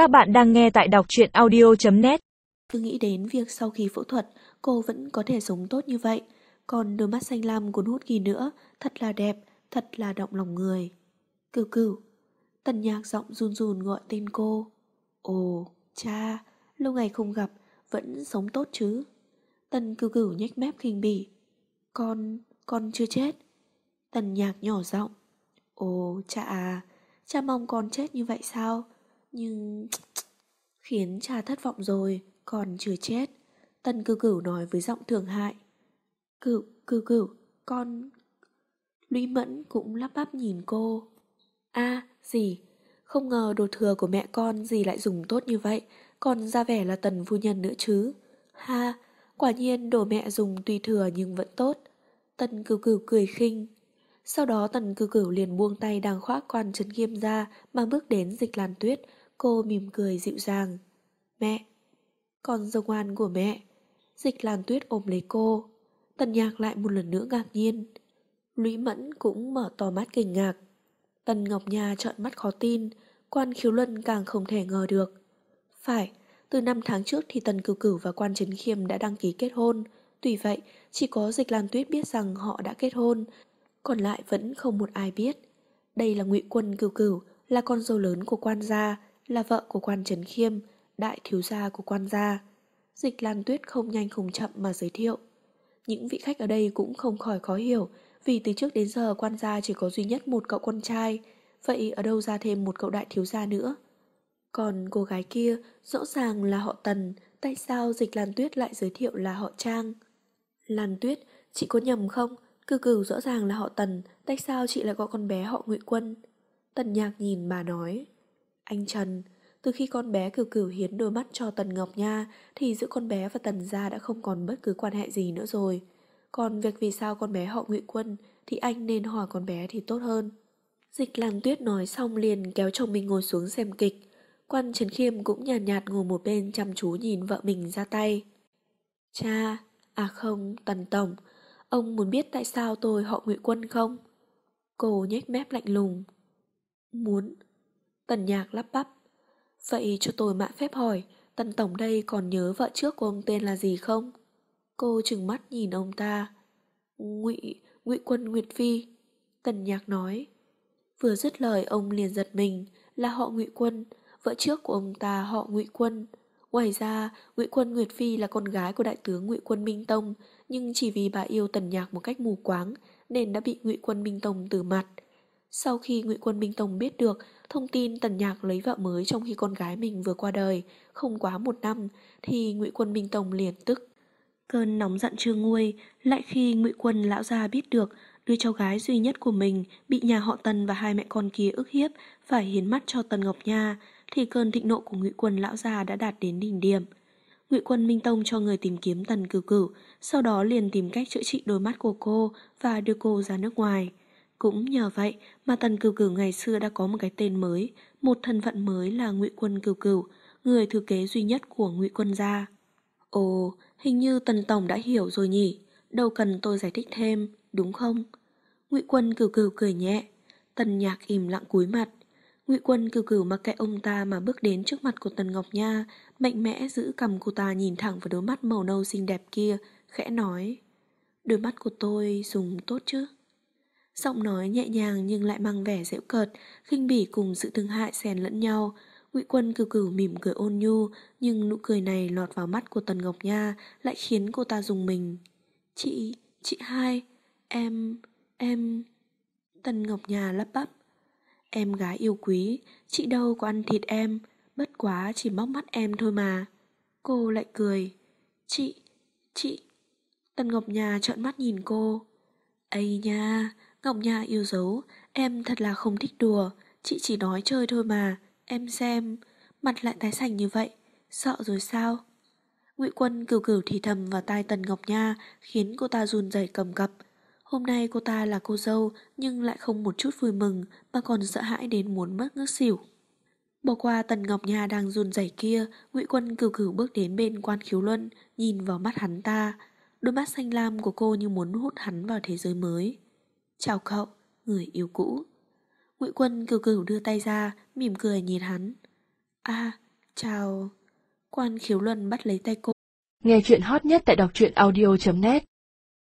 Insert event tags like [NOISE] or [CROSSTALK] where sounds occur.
Các bạn đang nghe tại đọc truyện audio.net Cứ nghĩ đến việc sau khi phẫu thuật cô vẫn có thể sống tốt như vậy. Còn đôi mắt xanh lam cuốn hút kỳ nữa, thật là đẹp, thật là động lòng người. Cửu cửu. Tần nhạc giọng run run gọi tên cô. Ồ, cha, lâu ngày không gặp, vẫn sống tốt chứ. Tần cửu cửu nhếch mép khinh bỉ. Con, con chưa chết. Tần nhạc nhỏ giọng. Ồ, cha à, cha mong con chết như vậy sao? Nhưng... [TSK] Khiến cha thất vọng rồi, còn chưa chết. Tần cư cửu nói với giọng thường hại. Cửu, cửu cửu, con... Lũy mẫn cũng lắp bắp nhìn cô. a gì? Không ngờ đồ thừa của mẹ con gì lại dùng tốt như vậy, còn ra vẻ là tần phu nhân nữa chứ. Ha, quả nhiên đồ mẹ dùng tùy thừa nhưng vẫn tốt. Tần cửu cửu cười khinh. Sau đó tần cửu cửu liền buông tay đang khoác quan trấn nghiêm ra mà bước đến dịch làn tuyết, cô mỉm cười dịu dàng. Mẹ, con dâu ngoan của mẹ. Dịch làn tuyết ôm lấy cô. Tần nhạc lại một lần nữa ngạc nhiên. Lũy mẫn cũng mở to mắt kinh ngạc. Tần Ngọc Nha trợn mắt khó tin, quan khiếu luân càng không thể ngờ được. Phải, từ năm tháng trước thì Tần Cửu Cửu và quan Trấn Khiêm đã đăng ký kết hôn. Tuy vậy, chỉ có dịch Lan Tuyết biết rằng họ đã kết hôn, còn lại vẫn không một ai biết. Đây là ngụy Quân Cửu Cửu, là con dâu lớn của quan gia, là vợ của quan Trấn Khiêm, đại thiếu gia của quan gia. Dịch Lan Tuyết không nhanh không chậm mà giới thiệu. Những vị khách ở đây cũng không khỏi khó hiểu, vì từ trước đến giờ quan gia chỉ có duy nhất một cậu con trai, vậy ở đâu ra thêm một cậu đại thiếu gia nữa? Còn cô gái kia rõ ràng là họ Tần, tại sao dịch Lan Tuyết lại giới thiệu là họ Trang? Lan Tuyết, chị có nhầm không? Cư cử rõ ràng là họ Tần, tại sao chị lại gọi con bé họ Ngụy Quân? Tần Nhạc nhìn bà nói. Anh Trần, từ khi con bé cửu cửu hiến đôi mắt cho Tần Ngọc Nha thì giữa con bé và Tần gia đã không còn bất cứ quan hệ gì nữa rồi. Còn việc vì sao con bé họ Ngụy Quân thì anh nên hỏi con bé thì tốt hơn. Dịch Lan Tuyết nói xong liền kéo chồng mình ngồi xuống xem kịch. Quan Trấn Khiêm cũng nhàn nhạt, nhạt ngồi một bên chăm chú nhìn vợ mình ra tay. Cha, à không, Tần Tổng, ông muốn biết tại sao tôi họ Ngụy Quân không? Cô nhếch mép lạnh lùng. Muốn. Tần Nhạc lắp bắp. Vậy cho tôi mạn phép hỏi, Tần Tổng đây còn nhớ vợ trước của ông tên là gì không? Cô trừng mắt nhìn ông ta. Ngụy, Ngụy Quân Nguyệt Phi. Tần Nhạc nói. Vừa dứt lời ông liền giật mình, là họ Ngụy Quân, vợ trước của ông ta họ Ngụy Quân. Ngoài ra, Ngụy Quân Nguyệt Phi là con gái của đại tướng Ngụy Quân Minh Tông, nhưng chỉ vì bà yêu Tần Nhạc một cách mù quáng nên đã bị Ngụy Quân Minh Tông từ mặt. Sau khi Ngụy Quân Minh Tông biết được thông tin Tần Nhạc lấy vợ mới trong khi con gái mình vừa qua đời, không quá một năm, thì Ngụy Quân Minh Tông liền tức. Cơn nóng giận chưa nguôi, lại khi Ngụy Quân lão gia biết được đứa cháu gái duy nhất của mình bị nhà họ Tần và hai mẹ con kia ức hiếp phải hiến mắt cho Tần Ngọc Nha, thì cơn thịnh nộ của Ngụy Quân lão gia đã đạt đến đỉnh điểm. Ngụy Quân Minh Tông cho người tìm kiếm Tần Cửu Cửu, sau đó liền tìm cách chữa trị đôi mắt của cô và đưa cô ra nước ngoài. Cũng nhờ vậy mà Tần Cửu Cửu ngày xưa đã có một cái tên mới, một thân phận mới là Ngụy Quân Cửu Cửu, người thừa kế duy nhất của Ngụy Quân gia. Ồ, hình như Tần Tổng đã hiểu rồi nhỉ, đâu cần tôi giải thích thêm, đúng không? Ngụy Quân Cửu Cửu cười nhẹ, Tần Nhạc im lặng cúi mặt. Ngụy Quân Cửu Cửu mặc kệ ông ta mà bước đến trước mặt của Tần Ngọc Nha, mạnh mẽ giữ cầm cô ta nhìn thẳng vào đôi mắt màu nâu xinh đẹp kia, khẽ nói: "Đôi mắt của tôi dùng tốt chứ?" Giọng nói nhẹ nhàng nhưng lại mang vẻ dễu cợt, khinh bỉ cùng sự thương hại xen lẫn nhau. Ngụy Quân cử cử mỉm cười ôn nhu, nhưng nụ cười này lọt vào mắt của Tần Ngọc Nha lại khiến cô ta dùng mình. Chị, chị hai, em, em... Tần Ngọc Nha lắp bắp. Em gái yêu quý, chị đâu có ăn thịt em, bất quá chỉ móc mắt em thôi mà. Cô lại cười. Chị, chị... Tần Ngọc Nha trợn mắt nhìn cô. Ây nha, Ngọc Nha yêu dấu, em thật là không thích đùa, chị chỉ nói chơi thôi mà, em xem, mặt lại tái xanh như vậy, sợ rồi sao? Ngụy Quân cửu cửu thì thầm vào tai Tần Ngọc Nha, khiến cô ta run rẩy cầm cập. Hôm nay cô ta là cô dâu, nhưng lại không một chút vui mừng, mà còn sợ hãi đến muốn mất ngất xỉu. Bỏ qua Tần Ngọc Nha đang run rẩy kia, Ngụy Quân cửu cửu bước đến bên Quan Khiếu Luân, nhìn vào mắt hắn ta. Đôi mắt xanh lam của cô như muốn hút hắn vào thế giới mới. Chào cậu, người yêu cũ. Ngụy Quân cửu cửu đưa tay ra, mỉm cười nhìn hắn. À, Chào. Quan khiếu luân bắt lấy tay cô. Nghe chuyện hot nhất tại đọc truyện audio.net